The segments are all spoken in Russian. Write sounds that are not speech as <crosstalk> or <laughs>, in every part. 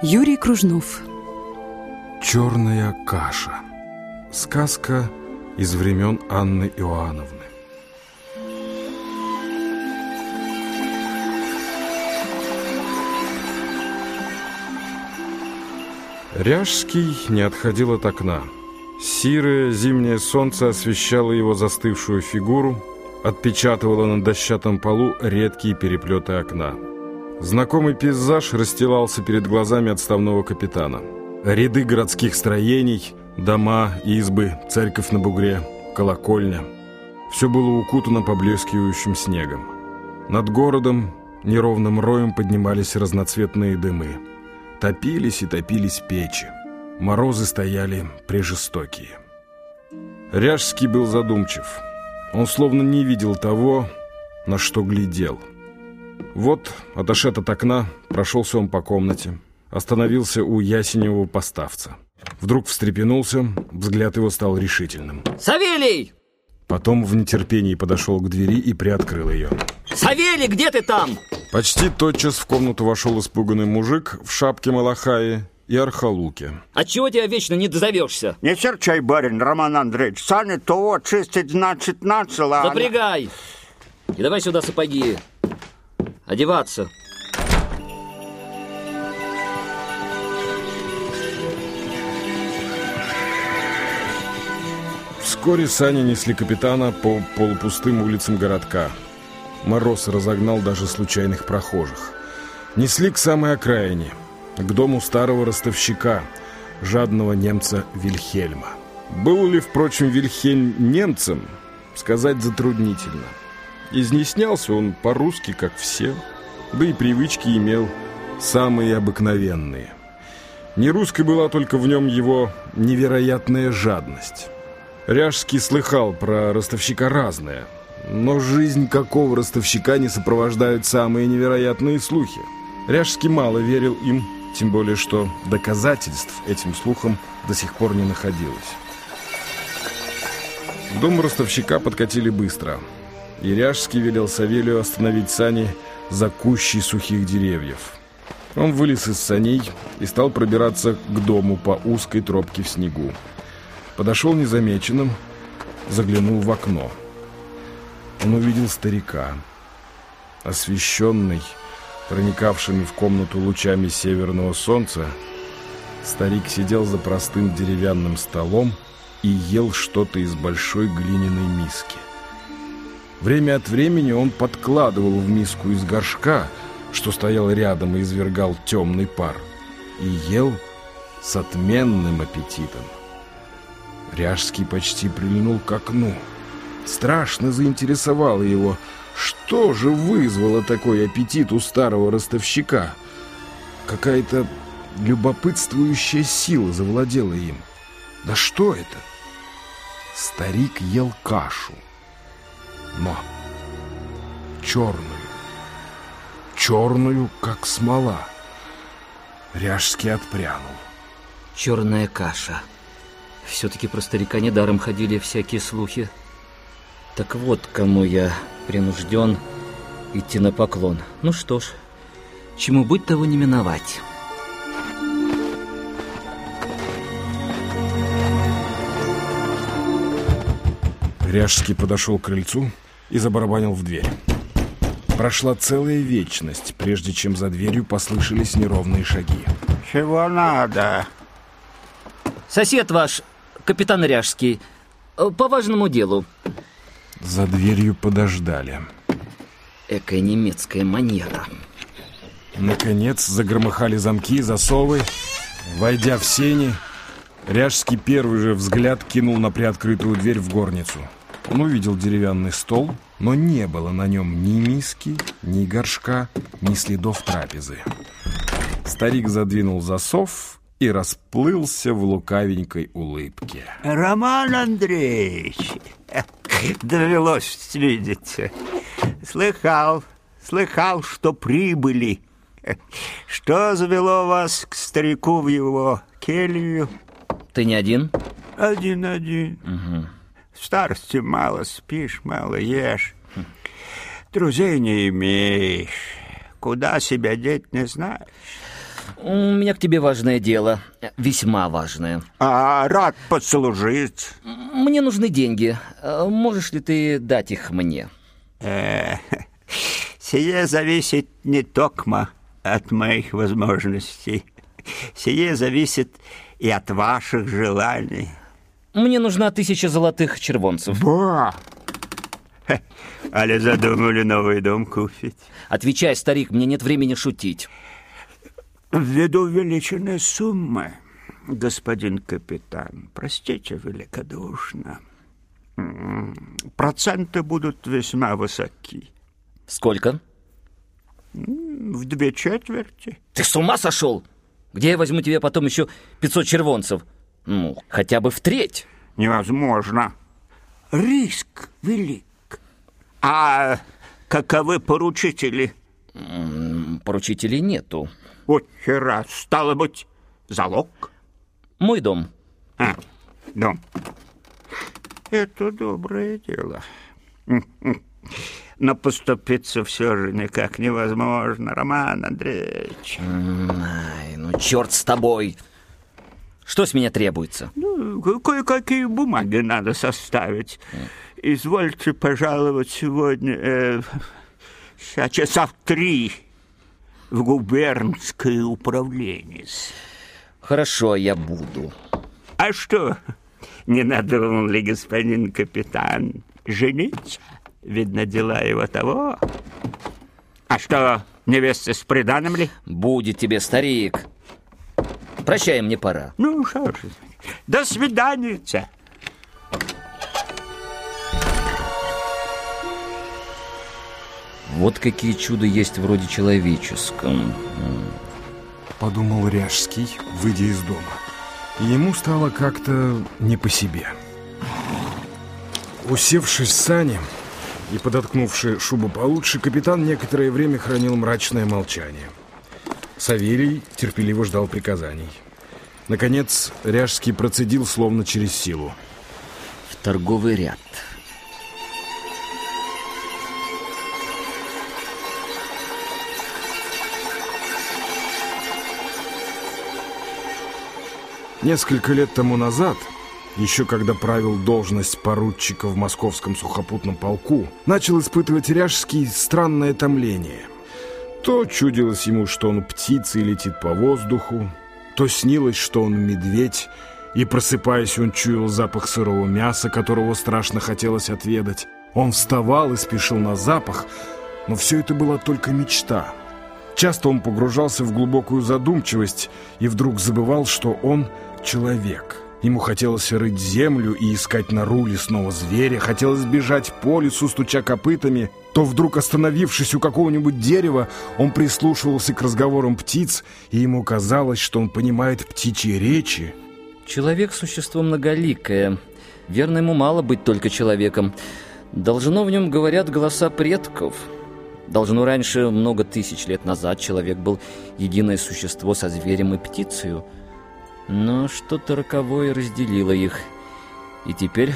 Юрий Кружнов Черная каша Сказка из времен Анны Иоанновны Ряжский не отходил от окна. Сирое зимнее солнце освещало его застывшую фигуру, отпечатывало на дощатом полу редкие переплеты окна. Знакомый пейзаж расстилался перед глазами отставного капитана. Ряды городских строений, дома, избы, церковь на бугре, колокольня. Все было укутано поблескивающим снегом. Над городом неровным роем поднимались разноцветные дымы. Топились и топились печи. Морозы стояли прижестокие. Ряжский был задумчив. Он словно не видел того, на что глядел. Вот, отошед от окна, прошелся он по комнате. Остановился у ясеневого поставца. Вдруг встрепенулся, взгляд его стал решительным. Савелий! Потом в нетерпении подошел к двери и приоткрыл ее. Савелий, где ты там? Почти тотчас в комнату вошел испуганный мужик в шапке малахаи и архалуке. А чего тебя вечно не дозовешься? Не серчай, барин Роман Андреевич. Сани того чистить, значит, начала. а Запрягай! И давай сюда сапоги. Одеваться. Вскоре сани несли капитана по полупустым улицам городка. Мороз разогнал даже случайных прохожих. Несли к самой окраине, к дому старого ростовщика, жадного немца Вильхельма. Был ли, впрочем, Вильхельм немцем, сказать затруднительно. Изъяснялся он по-русски, как все, да и привычки имел самые обыкновенные. Не русской была только в нем его невероятная жадность. Ряжский слыхал про ростовщика разное, но жизнь какого ростовщика не сопровождают самые невероятные слухи. Ряжский мало верил им, тем более что доказательств этим слухам до сих пор не находилось. К дому ростовщика подкатили быстро, и Ряжский велел Савелию остановить сани за кущей сухих деревьев. Он вылез из саней и стал пробираться к дому по узкой тропке в снегу. Подошел незамеченным, заглянул в окно. Он увидел старика, освещенный, проникавшими в комнату лучами северного солнца. Старик сидел за простым деревянным столом и ел что-то из большой глиняной миски. Время от времени он подкладывал в миску из горшка, что стоял рядом и извергал темный пар, и ел с отменным аппетитом. Ряжский почти прильнул к окну. Страшно заинтересовало его, что же вызвало такой аппетит у старого ростовщика. Какая-то любопытствующая сила завладела им. Да что это? Старик ел кашу, но черную, черную, как смола. Ряжский отпрянул. Черная каша. Все-таки про старика недаром ходили всякие слухи. Так вот, кому я принужден идти на поклон. Ну что ж, чему быть того не миновать. Ряжский подошел к крыльцу и забарабанил в дверь. Прошла целая вечность, прежде чем за дверью послышались неровные шаги. Чего надо? Сосед ваш, капитан Ряжский, э, по важному делу. За дверью подождали. Экая немецкая манера. Наконец загромыхали замки и засовы. Войдя в сени, Ряжский первый же взгляд кинул на приоткрытую дверь в горницу. Он увидел деревянный стол, но не было на нем ни миски, ни горшка, ни следов трапезы. Старик задвинул засов и расплылся в лукавенькой улыбке. Роман Андреевич, <laughs> довелось видеть. Слыхал, слыхал, что прибыли. Что завело вас к старику в его келью? Ты не один? Один-один. В старости мало спишь, мало ешь. Друзей не имеешь. Куда себя деть не знаешь. У меня к тебе важное дело. Весьма важное. А, рад послужить. Мне нужны деньги. Э, можешь ли ты дать их мне? Э, сие зависит не только от моих возможностей. Сие зависит и от ваших желаний. Мне нужна тысяча золотых червонцев. Ба! Але задумали новый дом купить. Отвечай, старик, мне нет времени шутить. Ввиду увеличенной суммы, господин капитан, простите великодушно, проценты будут весьма высоки. Сколько? В две четверти. Ты с ума сошел? Где я возьму тебе потом еще 500 червонцев? Ну, хотя бы в треть. Невозможно. Риск велик. А каковы поручители? Поручителей нету. Вот хера, стало быть, залог? Мой дом. А, дом. Это доброе дело. Но поступиться все же никак невозможно, Роман Андреевич. Ай, ну черт с тобой. Что с меня требуется? Ну, кое-какие бумаги надо составить. Извольте пожаловать сегодня, э, часа в три в губернское управление. Хорошо, я буду. А что, не надумал ли господин капитан жениться? Видно, дела его того. А что, невеста с приданым ли? Будет тебе, старик. Прощай, мне пора. Ну, что ж, до свидания. Вот какие чуда есть вроде человеческом. Подумал Ряжский, выйдя из дома. И ему стало как-то не по себе. Усевшись в сани и подоткнувши шубу получше, капитан некоторое время хранил мрачное молчание. Савелий терпеливо ждал приказаний. Наконец, Ряжский процедил словно через силу. В торговый ряд. Несколько лет тому назад, еще когда правил должность поручика в московском сухопутном полку, начал испытывать Ряжский странное томление. То чудилось ему, что он птица и летит по воздуху, то снилось, что он медведь, и, просыпаясь, он чуял запах сырого мяса, которого страшно хотелось отведать. Он вставал и спешил на запах, но все это была только мечта. Часто он погружался в глубокую задумчивость и вдруг забывал, что он человек. Ему хотелось рыть землю и искать нору лесного зверя, хотелось бежать по лесу, стуча копытами. То вдруг, остановившись у какого-нибудь дерева, он прислушивался к разговорам птиц, и ему казалось, что он понимает птичьи речи. Человек – существо многоликое. Верно, ему мало быть только человеком. Должно в нем говорят голоса предков. Должно раньше, много тысяч лет назад, человек был единое существо со зверем и птицей. Но что-то роковое разделило их, и теперь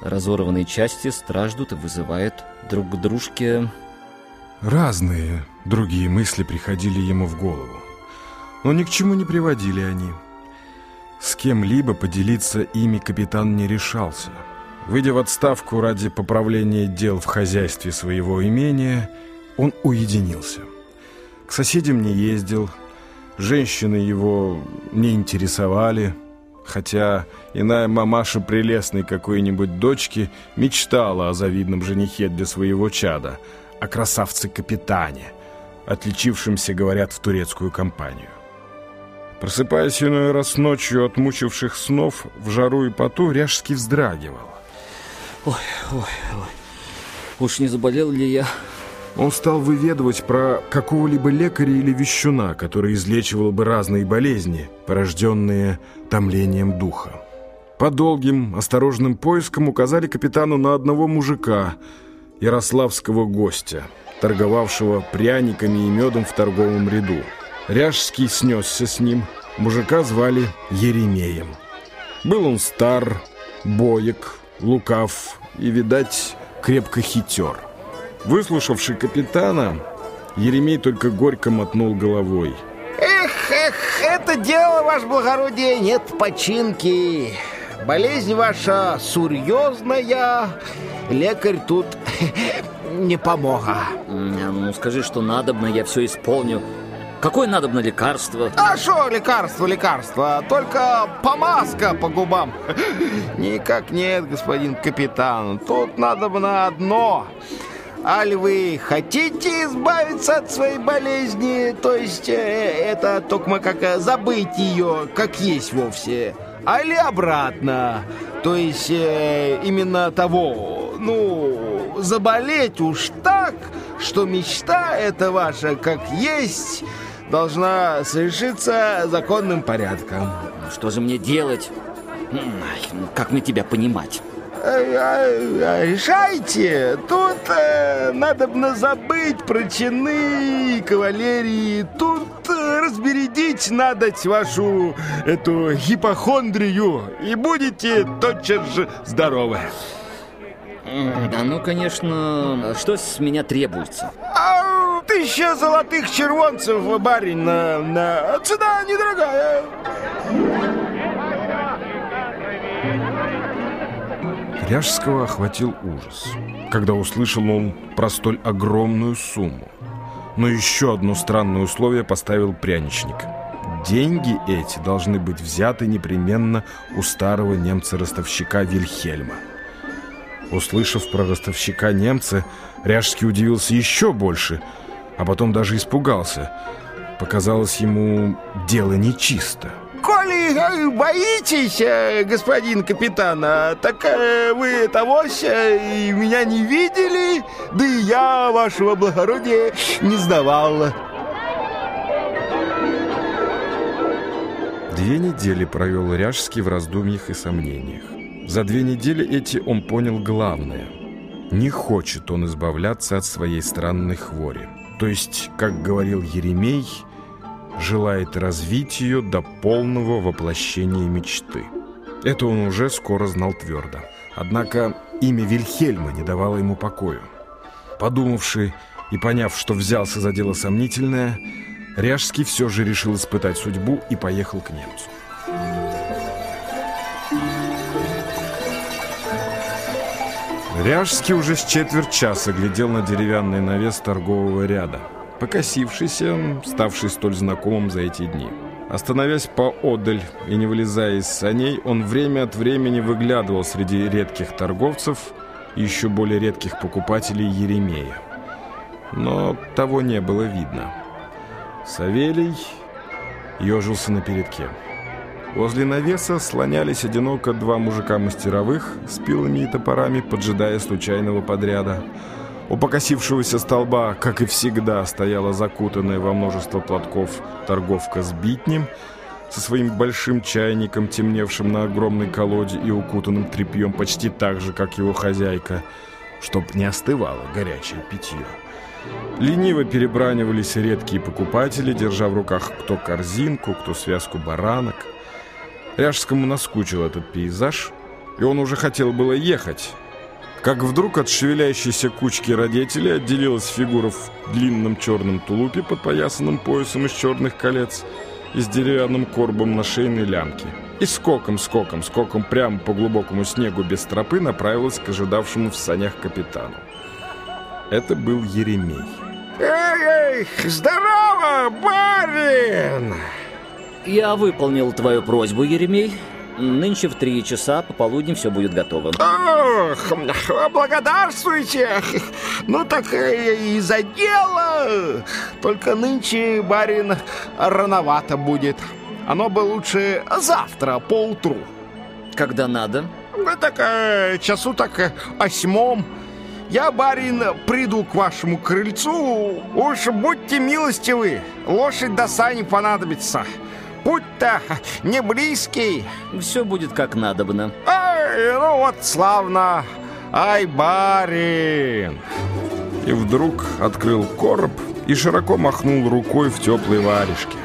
разорванные части страждут и вызывают друг к дружке... Разные другие мысли приходили ему в голову, но ни к чему не приводили они. С кем-либо поделиться ими капитан не решался. Выйдя в отставку ради поправления дел в хозяйстве своего имения, он уединился. К соседям не ездил, Женщины его не интересовали, хотя иная мамаша прелестной какой-нибудь дочки мечтала о завидном женихе для своего чада, о красавце-капитане, отличившемся, говорят, в турецкую компанию. Просыпаясь иной раз ночью от мучивших снов в жару и поту, Ряжский вздрагивал. Ой, ой, ой, уж не заболел ли я он стал выведывать про какого-либо лекаря или вещуна, который излечивал бы разные болезни, порожденные томлением духа. По долгим, осторожным поискам указали капитану на одного мужика, ярославского гостя, торговавшего пряниками и медом в торговом ряду. Ряжский снесся с ним, мужика звали Еремеем. Был он стар, боек, лукав и, видать, крепко хитер – Выслушавший капитана, Еремей только горько мотнул головой. Эх, Эх, это дело, ваше благородие, нет починки. Болезнь ваша серьезная, лекарь тут <laughs> не помога. Ну, скажи, что надобно, я все исполню. Какое надобно лекарство? А что лекарство, лекарство? Только помазка по губам. <laughs> Никак нет, господин капитан. Тут надобно одно. Аль вы хотите избавиться от своей болезни, то есть э, это только как э, забыть ее, как есть вовсе, али обратно, то есть э, именно того, ну, заболеть уж так, что мечта эта ваша, как есть, должна совершиться законным порядком. Что же мне делать? М, Как мне тебя понимать? Э, а, Решайте. Тут э, надо бы забыть про чины и кавалерии. Тут э, разбередить надо вашу эту гипохондрию. И будете тотчас же здоровы. Да ну, конечно, что с меня требуется? А тысяча золотых червонцев, барин, на, на... цена недорогая. Ряжского охватил ужас, когда услышал он про столь огромную сумму. Но еще одно странное условие поставил пряничник. Деньги эти должны быть взяты непременно у старого немца-ростовщика Вильхельма. Услышав про ростовщика немца, Ряжский удивился еще больше, а потом даже испугался. Показалось ему дело нечисто. Коли э, боитесь, э, господин капитан, а, так э, вы тогось э, и меня не видели, да и я вашего благородия не сдавал. Две недели провел Ряжский в раздумьях и сомнениях. За две недели эти он понял главное. Не хочет он избавляться от своей странной хвори. То есть, как говорил Еремей, желает развить ее до полного воплощения мечты. Это он уже скоро знал твердо. Однако имя Вильхельма не давало ему покоя. Подумавши и поняв, что взялся за дело сомнительное, Ряжский все же решил испытать судьбу и поехал к немцу. Ряжский уже с четверть часа глядел на деревянный навес торгового ряда, покосившийся, ставший столь знакомым за эти дни. Остановясь поодаль и не вылезая из саней, он время от времени выглядывал среди редких торговцев и еще более редких покупателей Еремея. Но того не было видно. Савелий ежился на передке. Возле навеса слонялись одиноко два мужика-мастеровых с пилами и топорами, поджидая случайного подряда. У покосившегося столба, как и всегда, стояла закутанная во множество платков торговка с битнем, со своим большим чайником, темневшим на огромной колоде и укутанным тряпьем почти так же, как его хозяйка, чтоб не остывало горячее питье. Лениво перебранивались редкие покупатели, держа в руках кто корзинку, кто связку баранок. Ряжскому наскучил этот пейзаж, и он уже хотел было ехать, как вдруг от шевеляющейся кучки родителей отделилась фигура в длинном черном тулупе, подпоясанном поясом из черных колец и с деревянным корбом на шейной лямке. И скоком, скоком, скоком прямо по глубокому снегу без тропы направилась к ожидавшему в санях капитану. Это был Еремей. Эй, эй, здорово, барин! Я выполнил твою просьбу, Еремей. Нынче в три часа пополудни все будет готово. Ох, благодарствуйте. Ну так и за дело. Только нынче, барин, рановато будет. Оно бы лучше завтра, поутру. Когда надо. Ну так э, часу так э, осьмом. Я, барин, приду к вашему крыльцу. Уж будьте милостивы, лошадь до сани понадобится. Путь-то не близкий. Все будет как надобно. Ай, ну вот славно. Ай, барин. И вдруг открыл короб и широко махнул рукой в теплой варежке.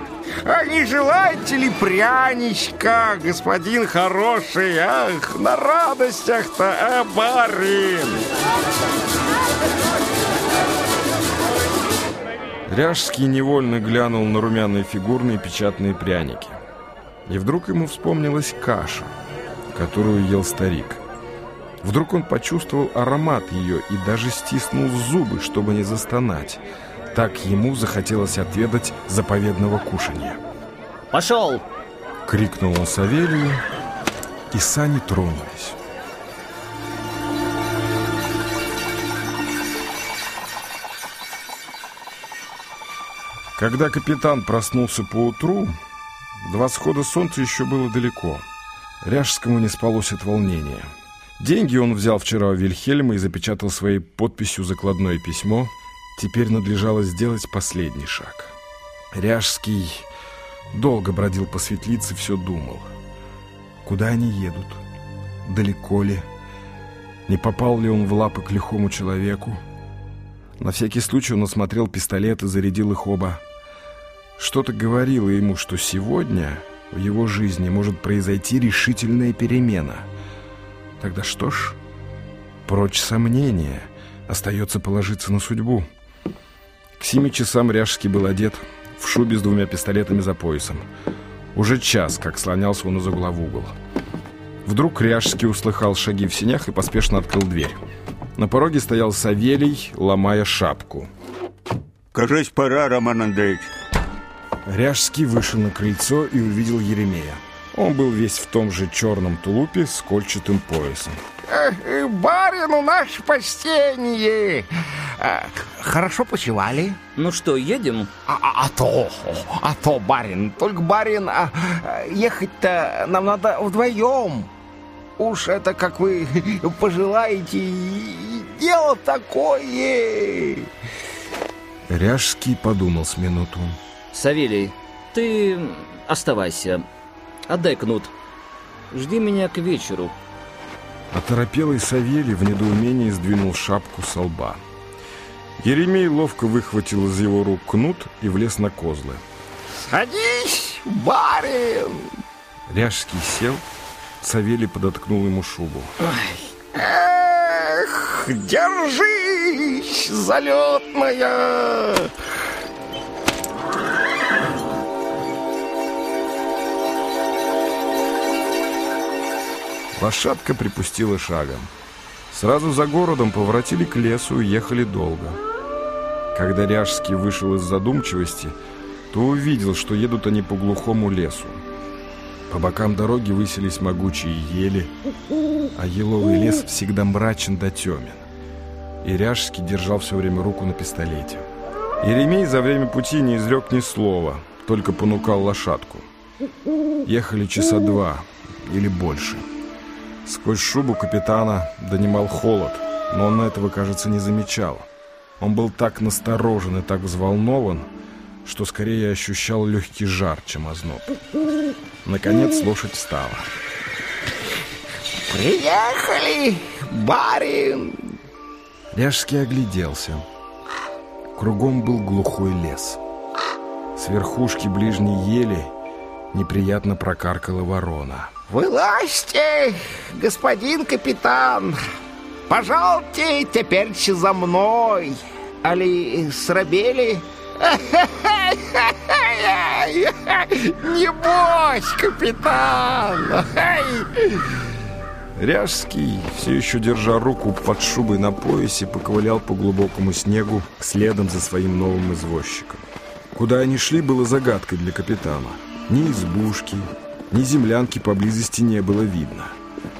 А не желаете ли пряничка, господин хороший? Ах, на радостях-то, а, барин? Ряжский невольно глянул на румяные фигурные печатные пряники. И вдруг ему вспомнилась каша, которую ел старик. Вдруг он почувствовал аромат ее и даже стиснул зубы, чтобы не застонать. Так ему захотелось отведать заповедного кушания. Пошел! Крикнул он Савелию, и сани тронулись. Когда капитан проснулся поутру, до восхода солнца еще было далеко. Ряжскому не спалось от волнения. Деньги он взял вчера у Вильхельма и запечатал своей подписью закладное письмо. Теперь надлежало сделать последний шаг. Ряжский долго бродил по светлице, все думал. Куда они едут? Далеко ли? Не попал ли он в лапы к лихому человеку? На всякий случай он осмотрел пистолет и зарядил их оба. Что-то говорило ему, что сегодня в его жизни может произойти решительная перемена. Тогда что ж, прочь сомнения, остается положиться на судьбу. К семи часам Ряжский был одет в шубе с двумя пистолетами за поясом. Уже час, как слонялся он из угла в угол. Вдруг Ряжский услыхал шаги в сенях и поспешно открыл дверь. На пороге стоял Савелий, ломая шапку. Кажись, пора, Роман Андреевич. Ряжский вышел на крыльцо и увидел Еремея. Он был весь в том же черном тулупе с кольчатым поясом. Э, Барину наше почтение! Э, Хорошо почевали? Ну что, едем? А, а- а то, а то, барин. Только, барин, а, а, ехать-то нам надо вдвоем. Уж это, как вы пожелаете, дело такое. Ряжский подумал с минуту. Савелий, ты оставайся. Отдай кнут. Жди меня к вечеру. Оторопелый Савелий в недоумении сдвинул шапку со лба. Еремей ловко выхватил из его рук кнут и влез на козлы. Садись, барин. Ряжский сел, Савелий подоткнул ему шубу. Эх, держись, залетная. Лошадка припустила шагом. Сразу за городом поворотили к лесу и ехали долго. Когда Ряжский вышел из задумчивости, то увидел, что едут они по глухому лесу. По бокам дороги высились могучие ели, а еловый лес всегда мрачен да темен. И Ряжский держал все время руку на пистолете. Еремей за время пути не изрек ни слова, только понукал лошадку. Ехали часа два или больше. Сквозь шубу капитана донимал холод, но он этого, кажется, не замечал. Он был так насторожен и так взволнован, что скорее ощущал легкий жар, чем озноб. Наконец лошадь встала. Приехали, барин. Ряжский огляделся. Кругом был глухой лес. С верхушки ближней ели неприятно прокаркала ворона. Вылазьте, господин капитан. Пожалуйте теперь за мной. Али срабели? Небось, капитан! Ряжский, все еще держа руку под шубой на поясе, поковылял по глубокому снегу следом за своим новым извозчиком. Куда они шли, было загадкой для капитана. Ни избушки, ни землянки поблизости не было видно.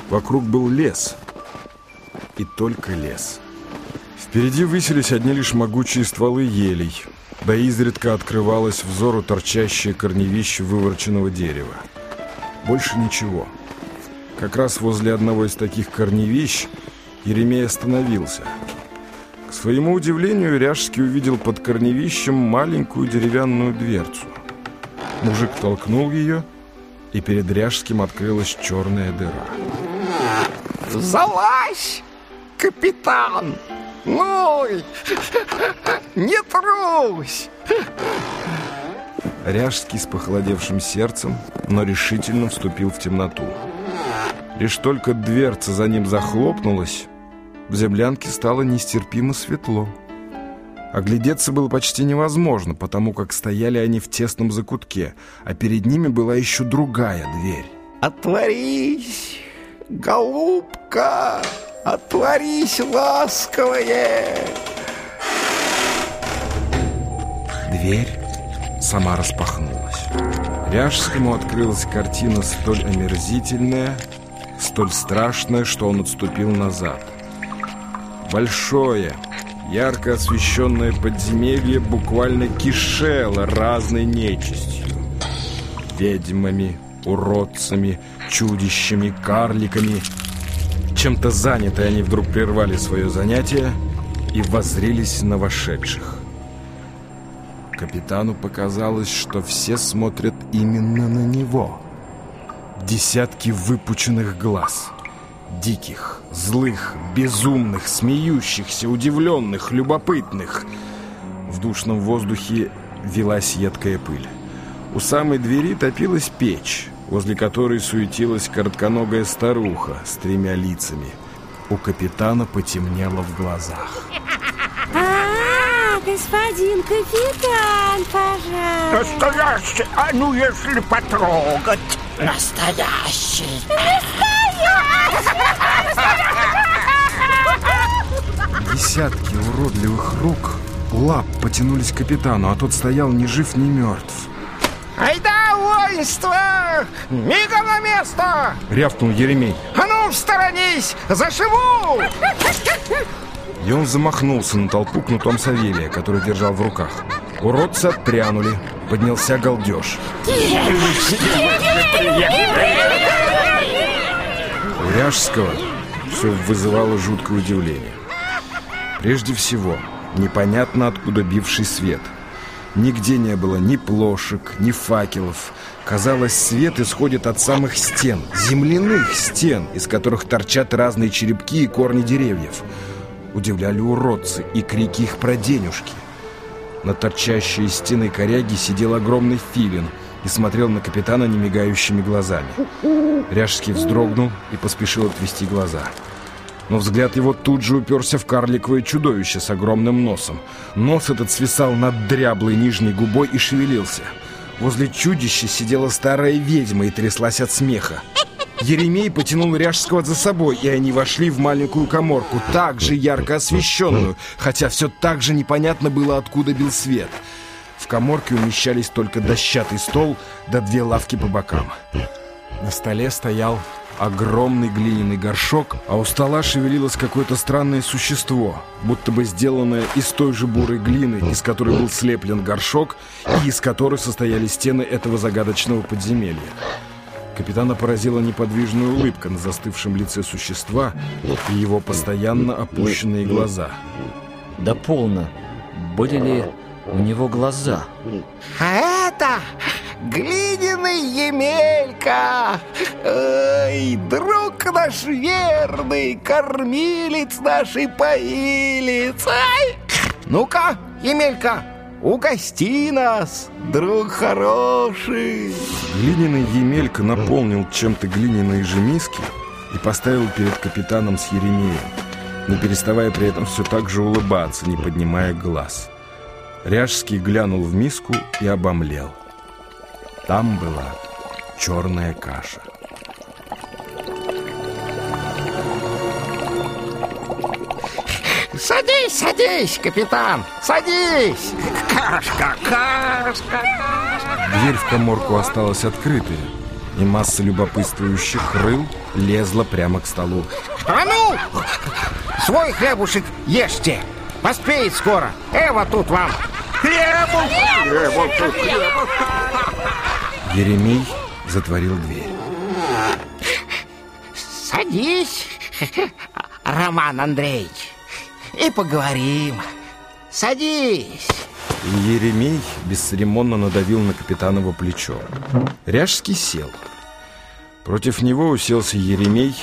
Вокруг был лес. И только лес. Впереди высились одни лишь могучие стволы елей, да изредка открывалось взору торчащее корневище вывороченного дерева. Больше ничего. Как раз возле одного из таких корневищ Еремей остановился. К своему удивлению, Ряжский увидел под корневищем маленькую деревянную дверцу. Мужик толкнул ее, и перед Ряжским открылась черная дыра. Залазь, капитан! Ну, не трусь! Ряжский с похолодевшим сердцем, но решительно вступил в темноту. Лишь только дверца за ним захлопнулась, в землянке стало нестерпимо светло. Оглядеться было почти невозможно, потому как стояли они в тесном закутке, а перед ними была еще другая дверь. Отворись, голубка, отворись, ласковая. Дверь сама распахнулась. Ряжскому открылась картина столь омерзительная, столь страшная, что он отступил назад. Большое, ярко освещенное подземелье буквально кишело разной нечистью. Ведьмами, уродцами, чудищами, карликами. Чем-то занятые они вдруг прервали свое занятие и воззрелись на вошедших. Капитану показалось, что все смотрят именно на него. Десятки выпученных глаз. Диких, злых, безумных, смеющихся, удивленных, любопытных. В душном воздухе велась едкая пыль. У самой двери топилась печь, возле которой суетилась коротконогая старуха с тремя лицами. У капитана потемнело в глазах. А, господин капитан, пожалуйста. Настоящий, а ну если потрогать. Настоящий. Десятки уродливых рук, лап потянулись к капитану, а тот стоял ни жив, ни мертв. Айда, воинство! Мигом на место! Рявкнул Еремей. А ну, сторонись! Зашиву! И он замахнулся на толпу кнутом Савелия, который держал в руках. Уродцы отпрянули. Поднялся галдеж. У Ряжского все вызывало жуткое удивление. Прежде всего, непонятно откуда бивший свет. Нигде не было ни плошек, ни факелов. Казалось, свет исходит от самых стен, земляных стен, из которых торчат разные черепки и корни деревьев. Удивляли уродцы и крики их про денежки. На торчащей стены коряги сидел огромный филин и смотрел на капитана немигающими глазами. Ряжский вздрогнул и поспешил отвести глаза. Но взгляд его тут же уперся в карликовое чудовище с огромным носом. Нос этот свисал над дряблой нижней губой и шевелился. Возле чудища сидела старая ведьма и тряслась от смеха. Еремей потянул Ряжского за собой, и они вошли в маленькую коморку, также ярко освещенную, хотя все так же непонятно было, откуда бил свет. В коморке умещались только дощатый стол да две лавки по бокам. На столе стоял огромный глиняный горшок, а у стола шевелилось какое-то странное существо, будто бы сделанное из той же бурой глины, из которой был слеплен горшок и из которой состояли стены этого загадочного подземелья. Капитана поразила неподвижная улыбка на застывшем лице существа и его постоянно опущенные глаза. Да полно. Были ли у него глаза? А это глиняный Емелька! Ой, друг наш верный, кормилец нашей поилец! Ай! Ну-ка, Емелька, угости нас, друг хороший! Глиняный Емелька наполнил чем-то глиняные же миски и поставил перед капитаном с Еремеем, не переставая при этом все так же улыбаться, не поднимая глаз. Ряжский глянул в миску и обомлел. Там была черная каша. Садись, садись, капитан, садись! Кашка, кашка! Дверь в коморку осталась открытой, и масса любопытствующих рыл лезла прямо к столу. А ну! Свой хлебушек ешьте! Поспеет скоро! Эва тут вам! Хлебу! Хлебу, хлебу! Еремей затворил дверь. Садись, Роман Андреевич, и поговорим. Садись. И Еремей бесцеремонно надавил на капитаново плечо. Ряжский сел. Против него уселся Еремей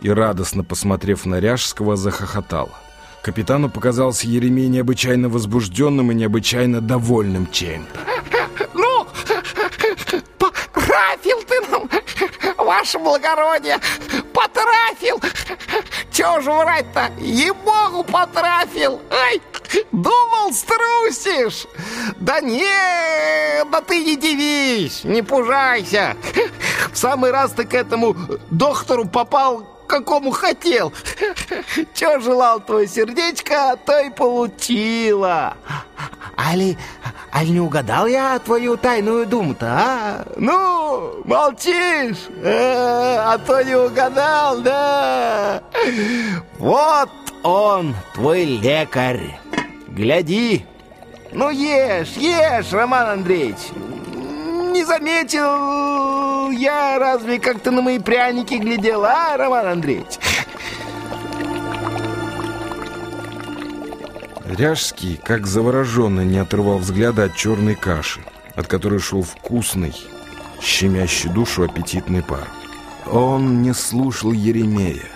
и, радостно посмотрев на Ряжского, захохотал. Капитану показался Еремей необычайно возбужденным и необычайно довольным чем-то. Ну, потрафил ты нам, ваше благородие, потрафил. Чего же врать-то? Ей-богу, потрафил. Ай, Думал, струсишь? Да нет, да ты не дивись, не пужайся. В самый раз ты к этому доктору попал, какому хотел. Че желал твое сердечко, то и получила. Али, али не угадал я твою тайную думу-то, а? Ну, молчишь, э, а то не угадал, да? Вот он, твой лекарь. Гляди. Ну, ешь, ешь, Роман Андреевич. Не заметил я разве как ты на мои пряники глядел, а, Роман Андреевич? Ряжский, как завороженный, не отрывал взгляда от черной каши, от которой шел вкусный, щемящий душу аппетитный пар. Он не слушал Еремея.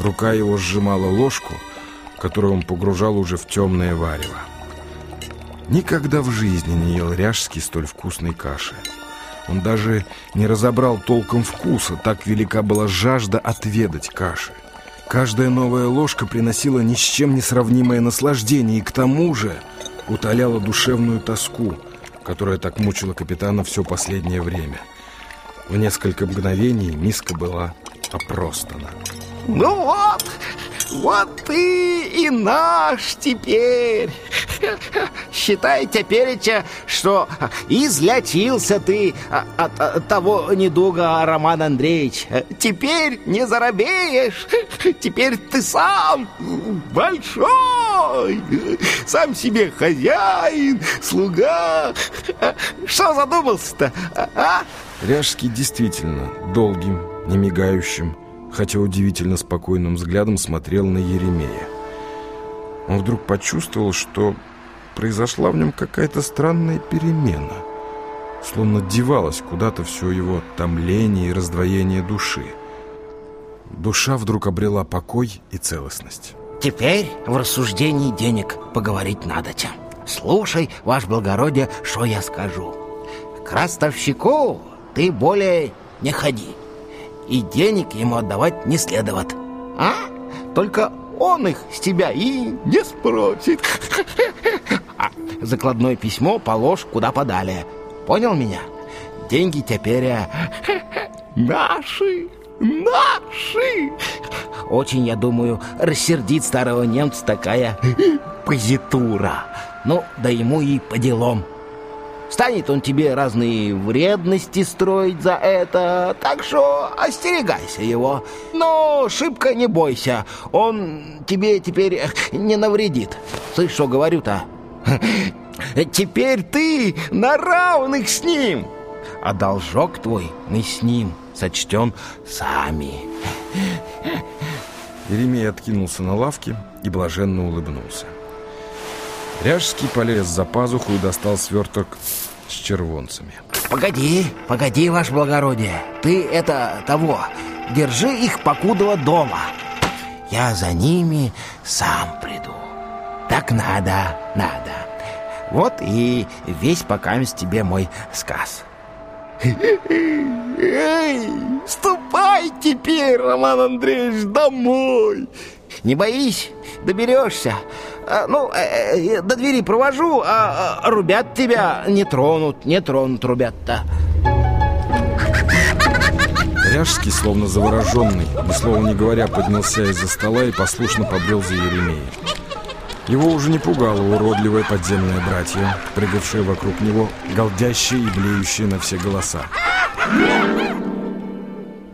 Рука его сжимала ложку, которую он погружал уже в темное варево. Никогда в жизни не ел Ряжский столь вкусной каши. Он даже не разобрал толком вкуса, так велика была жажда отведать каши. Каждая новая ложка приносила ни с чем не сравнимое наслаждение и к тому же утоляла душевную тоску, которая так мучила капитана все последнее время. В несколько мгновений миска была опростана. Ну вот, вот ты и наш теперь. Считай теперь, что излечился ты от, от того недуга, Роман Андреевич. Теперь не заробеешь. Теперь ты сам большой. Сам себе хозяин, слуга. Что задумался-то, а? Ряжский действительно долгим, немигающим, хотя удивительно спокойным взглядом смотрел на Еремея. Он вдруг почувствовал, что произошла в нем какая-то странная перемена, словно девалось куда-то все его томление и раздвоение души. Душа вдруг обрела покой и целостность. Теперь в рассуждении денег поговорить надо чем. Слушай, ваш благородие, что я скажу. К ты более не ходи и денег ему отдавать не следует. А? Только он их с тебя и не спросит. А закладное письмо положь куда подали. Понял меня? Деньги теперь э, наши, наши. Очень, я думаю, рассердит старого немца такая позитура. Ну, да ему и по делам. Станет он тебе разные вредности строить за это, так что остерегайся его. Но шибко не бойся, он тебе теперь не навредит. Слышь, что говорю-то? <laughs> Теперь ты на равных с ним, а должок твой мы с ним сочтем сами. Еремей откинулся на лавке и блаженно улыбнулся. Ряжский полез за пазуху и достал сверток с червонцами. Погоди, погоди, ваше благородие. Ты это того, держи их покудова дома. Я за ними сам приду. Так надо, надо. Вот и весь покамест тебе мой сказ. Эй, ступай теперь, Роман Андреевич, домой. Не боись, доберешься. А, ну, э, э, до двери провожу, а, а рубят тебя не тронут, не тронут рубят-то. Ряжский, словно завороженный, ни слова не говоря, поднялся из-за стола и послушно побрел за Еремеем. Его уже не пугало уродливое подземное братья, прыгавшие вокруг него, голдящие и блеющие на все голоса.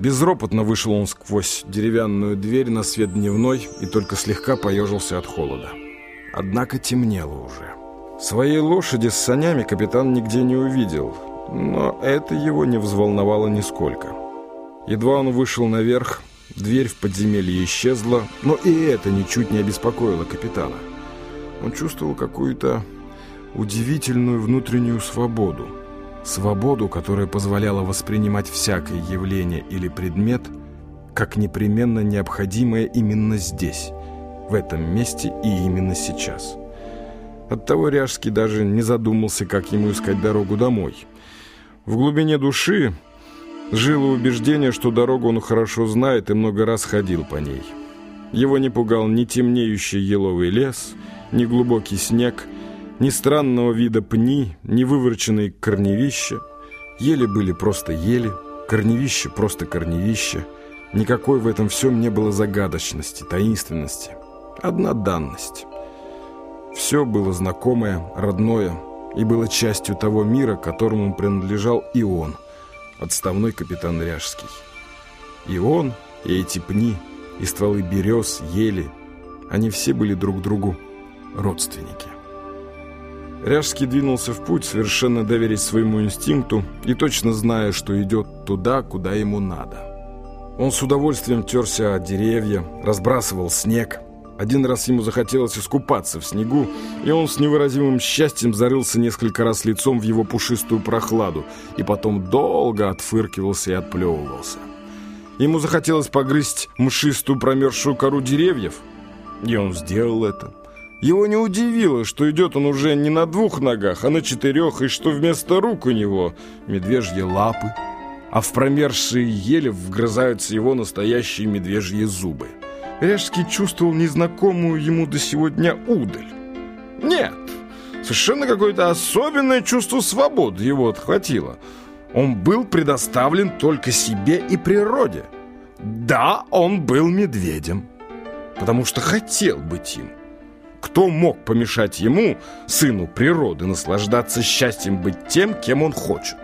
Безропотно вышел он сквозь деревянную дверь на свет дневной и только слегка поежился от холода. Однако темнело уже. Своей лошади с санями капитан нигде не увидел, но это его не взволновало нисколько. Едва он вышел наверх, дверь в подземелье исчезла, но и это ничуть не обеспокоило капитана. Он чувствовал какую-то удивительную внутреннюю свободу. Свободу, которая позволяла воспринимать всякое явление или предмет как непременно необходимое именно здесь, в этом месте и именно сейчас. Оттого Ряжский даже не задумался, как ему искать дорогу домой. В глубине души жило убеждение, что дорогу он хорошо знает и много раз ходил по ней. Его не пугал ни темнеющий еловый лес, ни глубокий снег, ни странного вида пни, ни вывороченные корневища. Ели были просто ели, корневище просто корневище. Никакой в этом всем не было загадочности, таинственности. Одна данность. Все было знакомое, родное, и было частью того мира, которому принадлежал и он, отставной капитан Ряжский. И он, и эти пни, и стволы берез, ели, они все были друг другу родственники. Ряжский двинулся в путь, совершенно доверясь своему инстинкту и точно зная, что идет туда, куда ему надо. Он с удовольствием терся о деревья, разбрасывал снег. Один раз ему захотелось искупаться в снегу, и он с невыразимым счастьем зарылся несколько раз лицом в его пушистую прохладу и потом долго отфыркивался и отплевывался. Ему захотелось погрызть мшистую промерзшую кору деревьев, и он сделал это. Его не удивило, что идет он уже не на двух ногах, а на четырех, и что вместо рук у него медвежьи лапы, а в промерзшие ели вгрызаются его настоящие медвежьи зубы. Ряжский чувствовал незнакомую ему до сегодня удаль. Нет, совершенно какое-то особенное чувство свободы его отхватило. Он был предоставлен только себе и природе. Да, он был медведем, потому что хотел быть им. Кто мог помешать ему, сыну природы, наслаждаться счастьем быть тем, кем он хочет?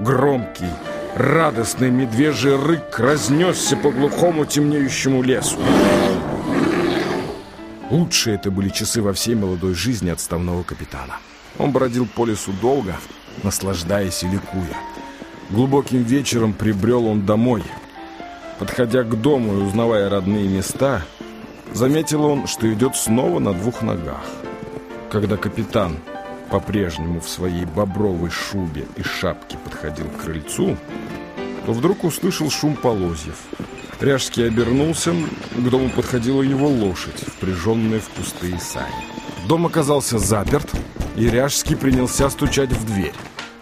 Громкий, радостный медвежий рык разнесся по глухому темнеющему лесу. Лучшие это были часы во всей молодой жизни отставного капитана. Он бродил по лесу долго, наслаждаясь и ликуя. Глубоким вечером прибрел он домой. Подходя к дому и узнавая родные места, Заметил он, что идет снова на двух ногах. Когда капитан по-прежнему в своей бобровой шубе и шапке подходил к крыльцу, то вдруг услышал шум полозьев. Ряжский обернулся, к дому подходила его лошадь, впряженная в пустые сани. Дом оказался заперт, и Ряжский принялся стучать в дверь.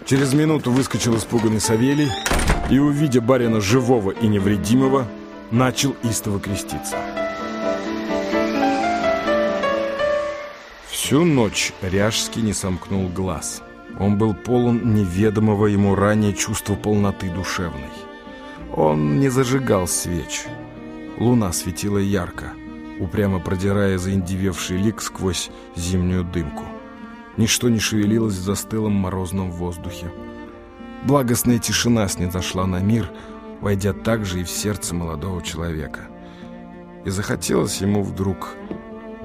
Через минуту выскочил испуганный Савелий и, увидя барина живого и невредимого, начал истово креститься. Всю ночь Ряжский не сомкнул глаз. Он был полон неведомого ему ранее чувства полноты душевной. Он не зажигал свеч. Луна светила ярко, упрямо продирая заиндевевший лик сквозь зимнюю дымку. Ничто не шевелилось в застылом морозном воздухе. Благостная тишина снизошла на мир, войдя также и в сердце молодого человека. И захотелось ему вдруг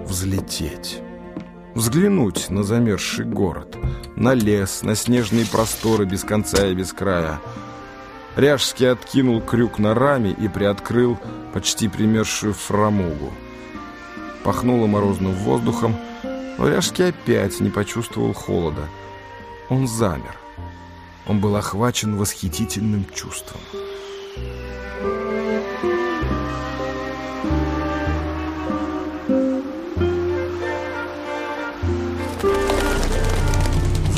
взлететь взглянуть на замерзший город, на лес, на снежные просторы без конца и без края. Ряжский откинул крюк на раме и приоткрыл почти примерзшую фрамугу. Пахнуло морозным воздухом, но Ряжский опять не почувствовал холода. Он замер. Он был охвачен восхитительным чувством.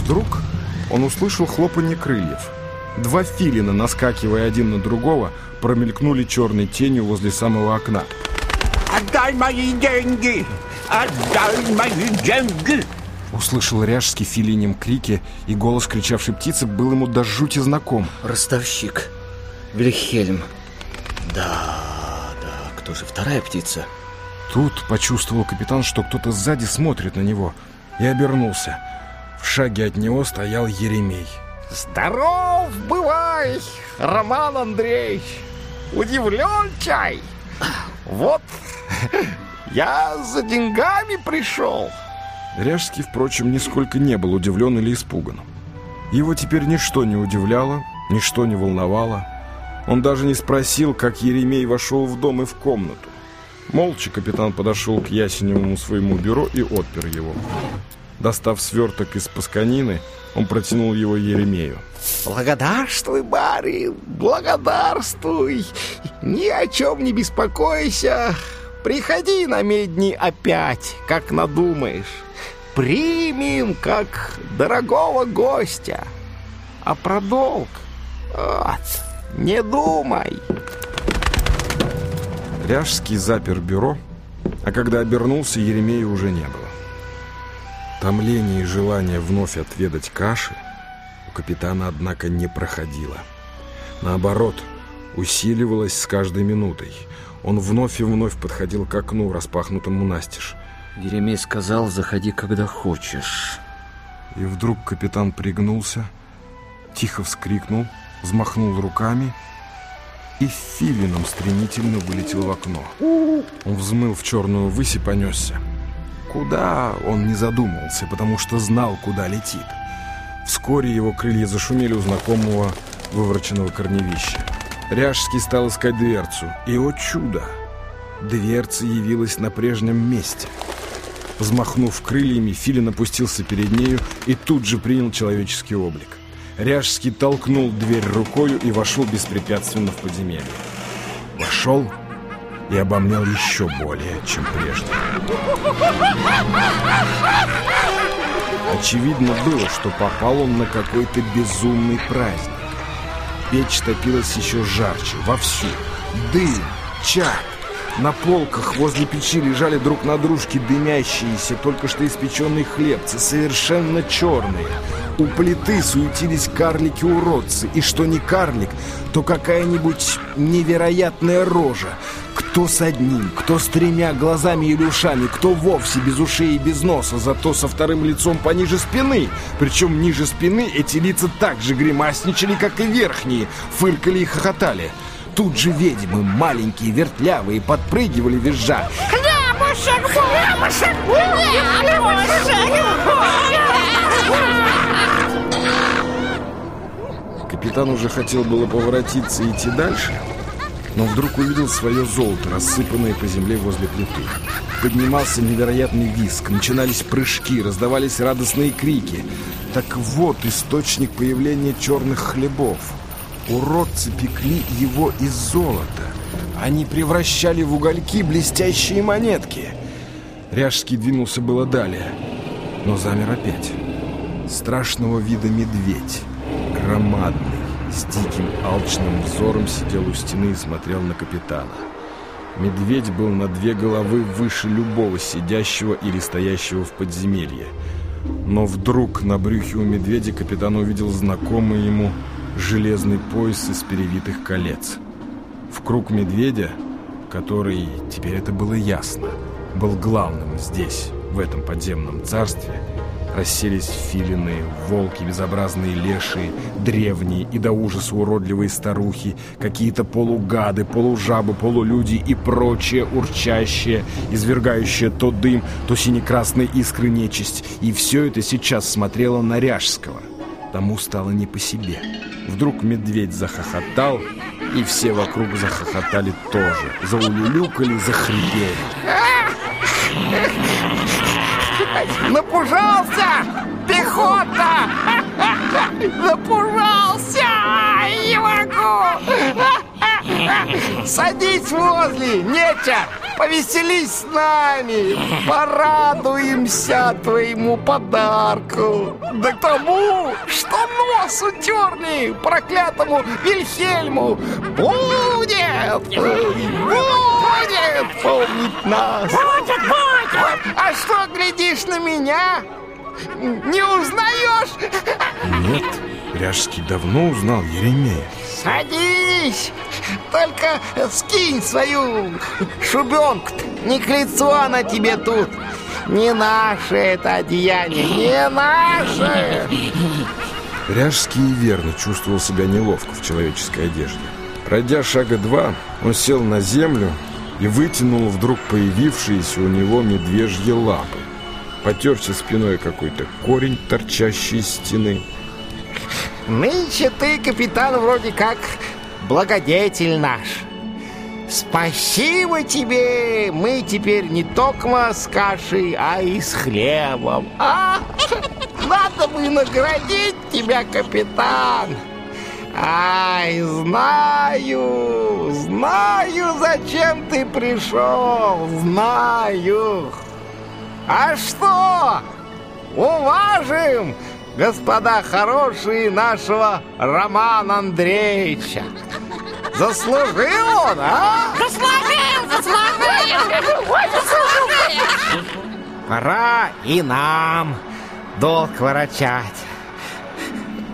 Вдруг он услышал хлопанье крыльев. Два филина, наскакивая один на другого, промелькнули черной тенью возле самого окна. «Отдай мои деньги! Отдай мои деньги!» Услышал ряжский филинем крики, и голос кричавшей птицы был ему до жути знаком. Ростовщик. Вильхельм. Да, да, кто же вторая птица? Тут почувствовал капитан, что кто-то сзади смотрит на него, и обернулся. В шаге от него стоял Еремей. Здоров бывай, Роман Андреевич. Удивлен чай. Вот я за деньгами пришел. Ряжский, впрочем, нисколько не был удивлен или испуган. Его теперь ничто не удивляло, ничто не волновало. Он даже не спросил, как Еремей вошел в дом и в комнату. Молча капитан подошел к ясеневому своему бюро и отпер его. Достав сверток из пасканины, он протянул его Еремею. Благодарствуй, барин, благодарствуй. Ни о чем не беспокойся. Приходи на медни опять, как надумаешь. Примем, как дорогого гостя. А про долг... Вот, не думай. Ряжский запер бюро, а когда обернулся, Еремея уже не было. Томление и желание вновь отведать каши у капитана, однако, не проходило. Наоборот, усиливалось с каждой минутой. Он вновь и вновь подходил к окну, распахнутому настежь. Еремей сказал, заходи, когда хочешь. И вдруг капитан пригнулся, тихо вскрикнул, взмахнул руками и филином стремительно вылетел в окно. Он взмыл в черную высь и понесся. Куда он не задумывался, потому что знал, куда летит. Вскоре его крылья зашумели у знакомого вывороченного корневища. Ряжский стал искать дверцу, и, о чудо, дверца явилась на прежнем месте. Взмахнув крыльями, Филин опустился перед нею и тут же принял человеческий облик. Ряжский толкнул дверь рукою и вошел беспрепятственно в подземелье. Вошел и обомлел еще более, чем прежде. Очевидно было, что попал он на какой-то безумный праздник. Печь топилась еще жарче, вовсю. Дым, чак. На полках возле печи лежали друг на дружке дымящиеся, только что испеченные хлебцы, совершенно черные. У плиты суетились карлики-уродцы, и что не карлик, то какая-нибудь невероятная рожа. Кто с одним, кто с тремя глазами или ушами, кто вовсе без ушей и без носа, зато со вторым лицом пониже спины. Причем ниже спины эти лица так же гримасничали, как и верхние, фыркали и хохотали. Тут же ведьмы, маленькие, вертлявые, подпрыгивали визжа. Хлебушек, хлебушек, хлебушек. Капитан уже хотел было поворотиться и идти дальше, но вдруг увидел свое золото, рассыпанное по земле возле плиты. Поднимался невероятный виск, начинались прыжки, раздавались радостные крики. Так вот источник появления черных хлебов. Уродцы пекли его из золота. Они превращали в угольки блестящие монетки. Ряжский двинулся было далее, но замер опять. Страшного вида медведь, громадный, с диким алчным взором сидел у стены и смотрел на капитана. Медведь был на две головы выше любого сидящего или стоящего в подземелье. Но вдруг на брюхе у медведя капитан увидел знакомый ему железный пояс из перевитых колец. В круг медведя, который, теперь это было ясно, был главным здесь, в этом подземном царстве, расселись филины, волки, безобразные лешие, древние и до ужаса уродливые старухи, какие-то полугады, полужабы, полулюди и прочее урчащее, извергающее то дым, то синекрасные искры нечисть. И все это сейчас смотрело на Ряжского. Тому стало не по себе. Вдруг медведь захохотал, и все вокруг захохотали тоже. Заулюлюкали, захрипели. Напужался! Пехота! <laughs> Напужался! Не могу! <laughs> Садись возле, нечер! Повеселись с нами! Порадуемся твоему подарку! Да тому, что нос утерли проклятому Вильхельму! Будет! Будет помнить нас! Будет, будет. А что глядишь на меня? Не узнаешь? Нет, Ряжский давно узнал Еремея. Садись! Только скинь свою шубенку Не к лицу она тебе тут. Не наше это одеяние, не наше! Ряжский верно чувствовал себя неловко в человеческой одежде. Пройдя шага два, он сел на землю и вытянул вдруг появившиеся у него медвежьи лапы. Потерся спиной какой-то корень, торчащий из стены. Нынче ты, капитан, вроде как благодетель наш. Спасибо тебе! Мы теперь не только с кашей, а и с хлебом. А? <laughs> Надо бы наградить тебя, капитан! Ай, знаю, знаю, зачем ты пришел, знаю. А что? Уважим, господа хорошие, нашего Романа Андреевича. Заслужил он, а? Заслужил, заслужил. Ой, заслужил. пора и нам долг ворочать.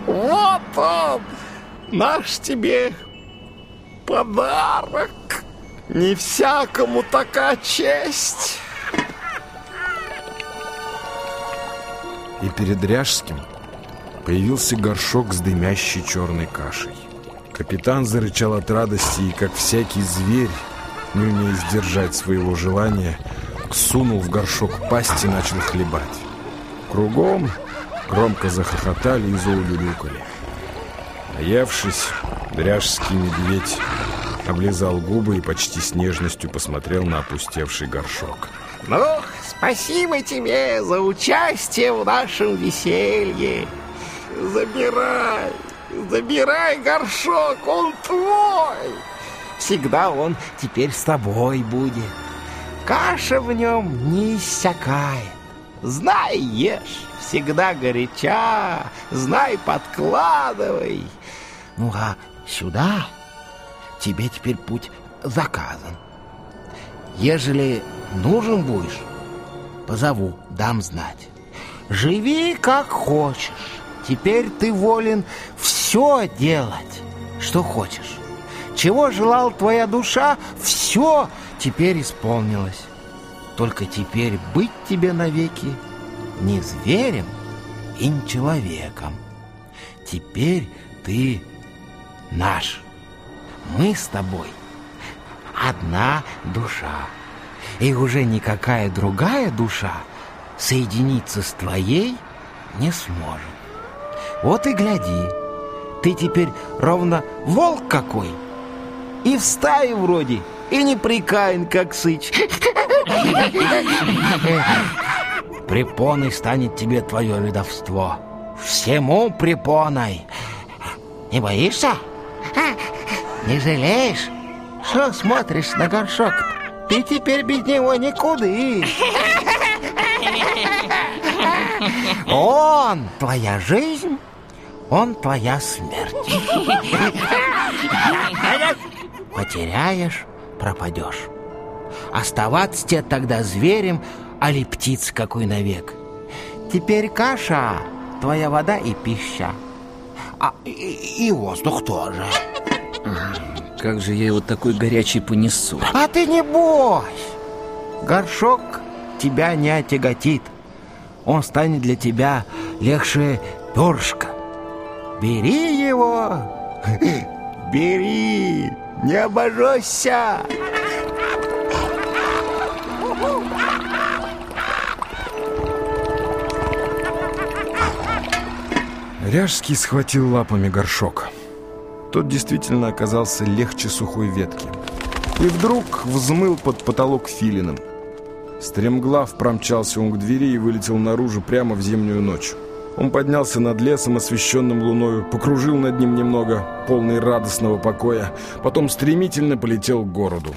Вот он, наш тебе подарок. Не всякому такая честь. И перед Ряжским появился горшок с дымящей черной кашей. Капитан зарычал от радости и, как всякий зверь, не умея сдержать своего желания, сунул в горшок пасть и начал хлебать. Кругом громко захохотали и заулюлюкали. Наевшись, дряжский медведь облизал губы и почти с нежностью посмотрел на опустевший горшок. Ну, спасибо тебе за участие в нашем веселье. Забирай, забирай горшок, он твой. Всегда он теперь с тобой будет. Каша в нем не иссякает. Знай, ешь, всегда горяча, знай, подкладывай. Ну а сюда тебе теперь путь заказан. Ежели нужен будешь, позову, дам знать. Живи как хочешь. Теперь ты волен все делать, что хочешь. Чего желал твоя душа, все теперь исполнилось. Только теперь быть тебе навеки не зверем и не человеком. Теперь ты наш. Мы с тобой одна душа. И уже никакая другая душа соединиться с твоей не сможет. Вот и гляди, ты теперь ровно волк какой. И в стае вроде, и не прикаян, как сыч. Препоной станет тебе твое ведовство. Всему препоной. Не боишься? Не жалеешь? Что смотришь на горшок? Ты теперь без него никуда. Он твоя жизнь, он твоя смерть. Потеряешь, пропадешь. Оставаться тебе тогда зверем, али птиц какой навек. Теперь каша, твоя вода и пища. А и, и воздух тоже. Как же я его такой горячий понесу? А ты не бойся. Горшок тебя не отяготит. Он станет для тебя легче перышка. Бери его, <laughs> бери, не обожжься. Ряжский схватил лапами горшок. Тот действительно оказался легче сухой ветки. И вдруг взмыл под потолок филином. Стремглав промчался он к двери и вылетел наружу прямо в зимнюю ночь. Он поднялся над лесом, освещенным луною, покружил над ним немного, полный радостного покоя, потом стремительно полетел к городу.